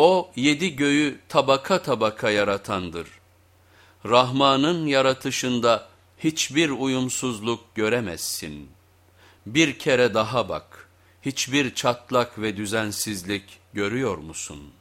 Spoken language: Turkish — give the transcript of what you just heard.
O yedi göğü tabaka tabaka yaratandır. Rahman'ın yaratışında hiçbir uyumsuzluk göremezsin. Bir kere daha bak, hiçbir çatlak ve düzensizlik görüyor musun?''